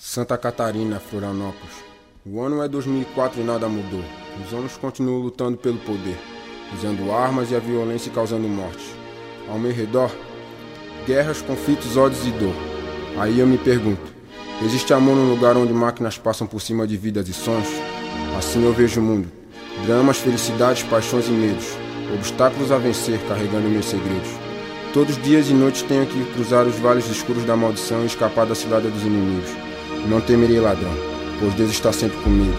Santa Catarina, Florianópolis. O ano é 2004 e nada mudou. Os homens continuam lutando pelo poder, usando armas e a violência causando mortes. Ao meu redor, guerras, conflitos, ódios e dor. Aí eu me pergunto: existe amor num lugar onde máquinas passam por cima de vidas e sonhos? Assim eu vejo o mundo: dramas, felicidades, paixões e medos, obstáculos a vencer carregando meus segredos. Todos os dias e noites tenho que cruzar os vales escuros da maldição e escapar da cilada dos inimigos. Não temerei ladrão, pois Deus está sempre comigo.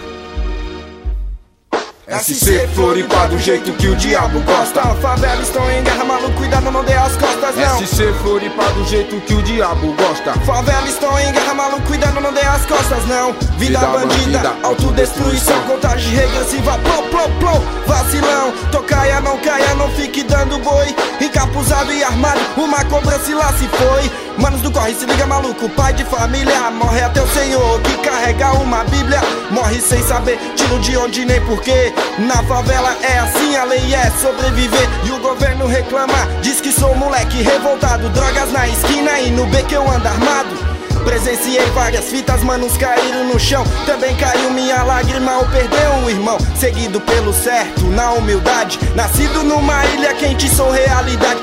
SC Floripa do jeito que o diabo gosta. Favela estão em guerra, maluco, cuidado, não dê as costas não. SC Floripa do jeito que o diabo gosta. Favela estão em guerra, maluco, cuidado, não dê as costas não. Vida, Vida bandida, bandida, autodestruição, contagem regressiva, plô, plô, plô Vacilão, tocaia, não caia, não fique dando boi. Encapuzado e armado, uma cobra se lá se foi Manos do corre, se liga maluco, pai de família Morre até o senhor que carrega uma bíblia Morre sem saber, tiro de onde nem porquê Na favela é assim, a lei é sobreviver E o governo reclama, diz que sou moleque revoltado Drogas na esquina e no beco eu ando armado Presenciei várias fitas, manos caíram no chão. Também caiu minha lágrima ao perder um irmão. Seguido pelo certo, na humildade. Nascido numa ilha quente, sou realidade.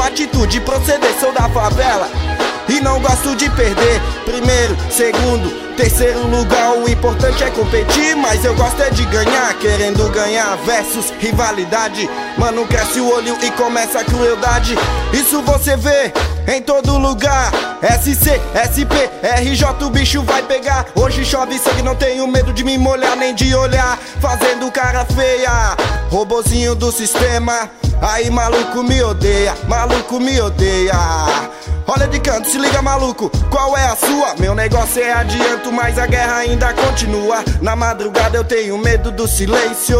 Atitude. Proceder, sou da favela. E não gosto de perder. Primeiro, segundo, terceiro lugar. O importante é competir, mas eu gosto é de ganhar. Querendo ganhar versus rivalidade. Mano, cresce o olho e começa a crueldade. Isso você vê em todo lugar. SC, SP, RJ, o bicho vai pegar. Hoje chove sangue, não tenho medo de me molhar nem de olhar. Fazendo cara feia, robozinho do sistema. Aí maluco me odeia, maluco me odeia. Olha de canto, se liga maluco, qual é a sua? Meu negócio é adianto, mas a guerra ainda continua. Na madrugada eu tenho medo do silêncio.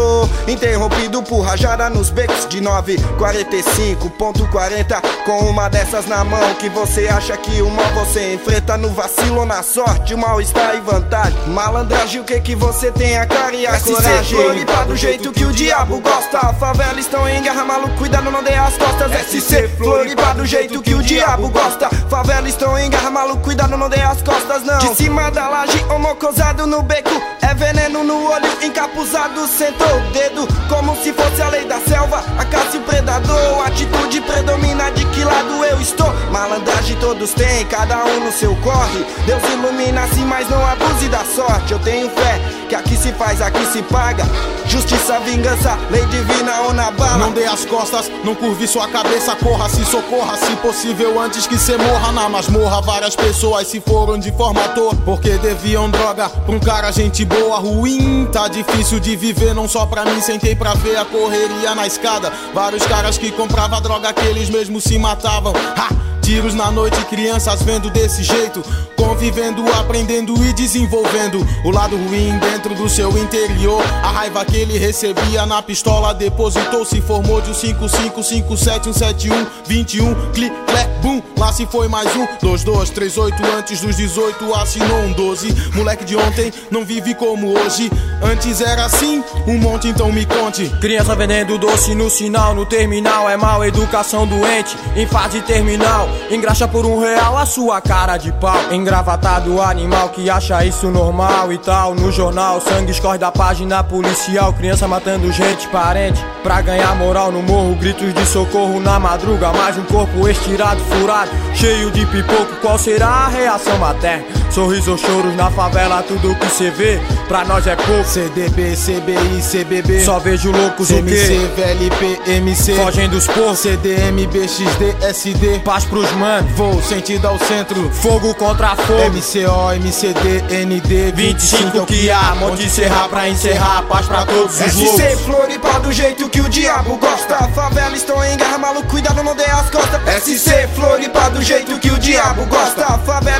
Interrompido por rajada nos becos de 9,45.40. Com uma dessas na mão que você acha que o mal você enfrenta no vacilo ou na sorte. O mal está em vantagem. Malandragem, o que que você tem a cara e a SC coragem? Floripa do jeito que o diabo gosta. A favela estão em guerra, maluco, cuidado, não dê as costas. SC Floripa do jeito que o diabo gosta. Favela estão em guerra, maluco, cuidado, não dê as costas, não. De cima da laje, homocosado no beco. É veneno no olho, encapuzado, sentou o dedo. Como se fosse a lei da selva. A caça e o predador. Atitude predomina de que lado eu estou. Malandragem todos têm, cada um no seu corre. Deus ilumina assim, mas não abuse da sorte. Eu tenho fé que aqui se faz, aqui se paga. Justiça, vingança, lei divina ou na bala. Não dê as costas, não curve sua cabeça, corra, se socorra, se possível, antes que cê morra na masmorra. Várias pessoas se foram de forma à toa, porque deviam droga pra um cara, gente boa, ruim. Tá difícil de viver, não só pra mim, sentei pra ver a correria na escada. Vários caras que compravam droga que eles mesmos se matavam. Ha! Tiros na noite, crianças vendo desse jeito. Convivendo, aprendendo e desenvolvendo o lado ruim dentro do seu interior. A raiva que ele recebia na pistola depositou, se formou de um 5557, 171, 21, clic, clé, bum. Lá se foi mais um, 2238 antes dos 18, assinou um 12. Moleque de ontem não vive como hoje. Antes era assim, um monte, então me conte. Criança vendendo doce no sinal, no terminal é mal, educação doente, em fase terminal. Engraxa por um real a sua cara de pau. Engravatado animal que acha isso normal e tal. No jornal, sangue escorre da página policial. Criança matando gente, parente. Pra ganhar moral no morro, gritos de socorro na madruga. Mais um corpo estirado, furado, cheio de pipoco. Qual será a reação materna? Sorriso ou choros na favela, tudo que cê vê. Pra nós é pouco. CDB, CBI, CBB. Só vejo loucos o CMC, quê? VLP, MC. Fogem dos porcos. CDM, BXD, SD. Paz pros mano. Vou sentido ao centro. Fogo contra fogo. MCO, MCD, ND, 25 que há, monte serrar pra encerrar, paz pra todos os SC loucos. Floripa do jeito que o diabo gosta. Favela estão em guerra, maluco, cuidado, não dê as costas. SC Floripa do jeito que o diabo gosta. Favela